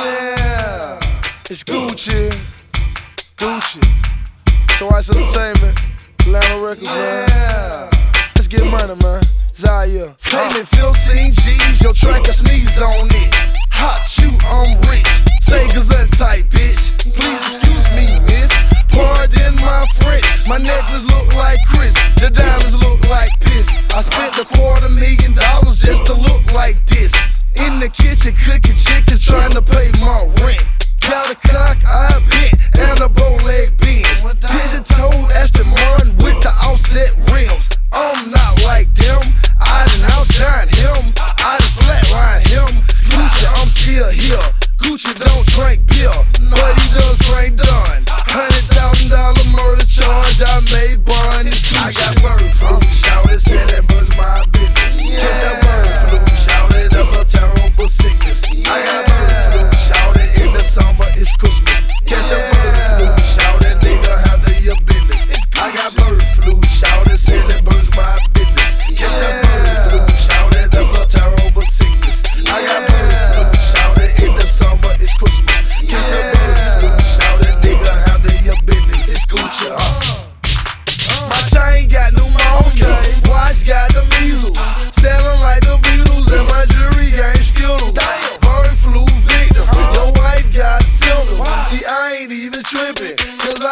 Yeah, it's Gucci, Gucci. So Icey Entertainment, Atlanta Records, man. Let's get money, man. Zaya. Pay me 15 G's, your track can sneeze on it. Hot shoot, I'm rich. Say gazette type, bitch. Please excuse me, miss. Pardon my French. My necklace look like Chris. The diamonds look like piss. I spent a quarter million dollars just to look like this. In the kitchen, cooking chicken, trying to pay Catch that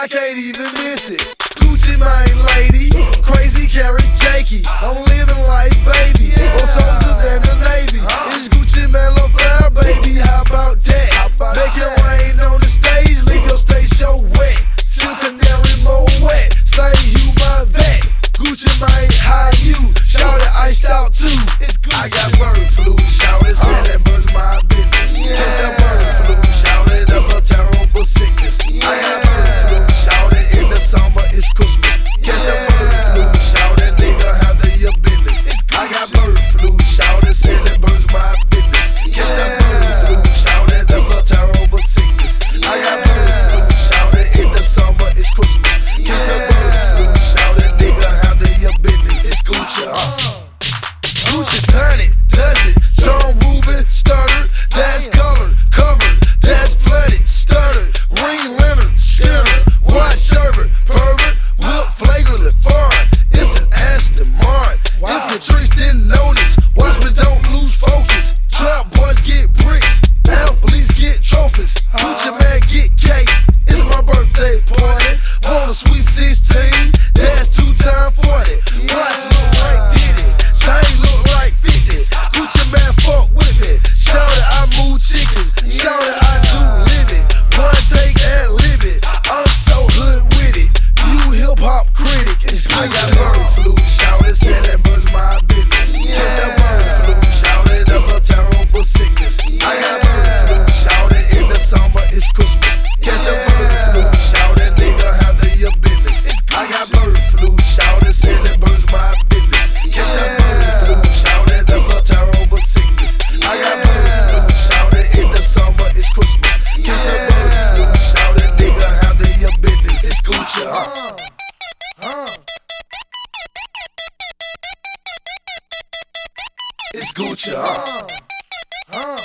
Can't even miss it. Gucci Mane lady, crazy carrot jakey. I'm living like baby, or soldiers than the Navy. It's Gucci man love fire, baby. How about that? Make it rain on the stage, leave your stage show wet. Silk canary more wet. Say you my vet. Gucci Mane, how you? Shout it iced out too. I got bird flu. Shout it, say that bird's my It's I got bird flu. Shout it, that bird's my business. Catch that bird flu. Shout it, that's a terrible sickness. I got bird flu. Shout it, in the summer it's Christmas. Catch that bird flu. Shout it, nigga, handle your business. I got bird flu. Shout it, say that bird's my business. Catch that bird flu. Shout it, that's a terrible sickness. I got bird flu. Shout it, in the summer it's Christmas. Catch that bird flu. Shout it, nigga, handle your business. It's Gucci, huh? Uh. Huh? It's Gucci, huh? Huh?